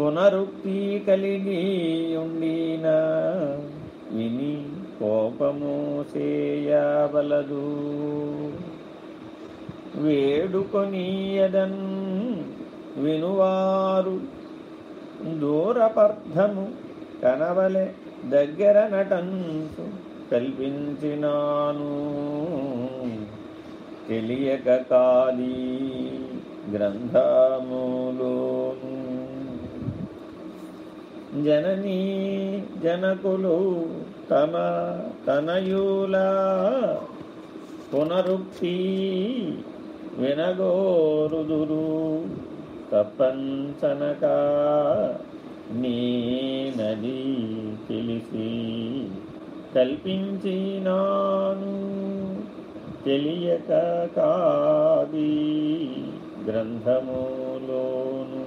పునరుక్తి కలిగి ఉండిన. విని కోపము చేయవలదు వేడుకొనియదన్ వినువారు. దూరపర్థము కనవలె దగ్గర నటంసు కల్పించినాను. తెలియక కాది గ్రంథము జననీ జనకులు తమ తనయుల పునరుక్తి వినగోరుదురు. తప్పంచనక నేనది తెలిసి కల్పించినాను తెలియక కాది గ్రంథములోను.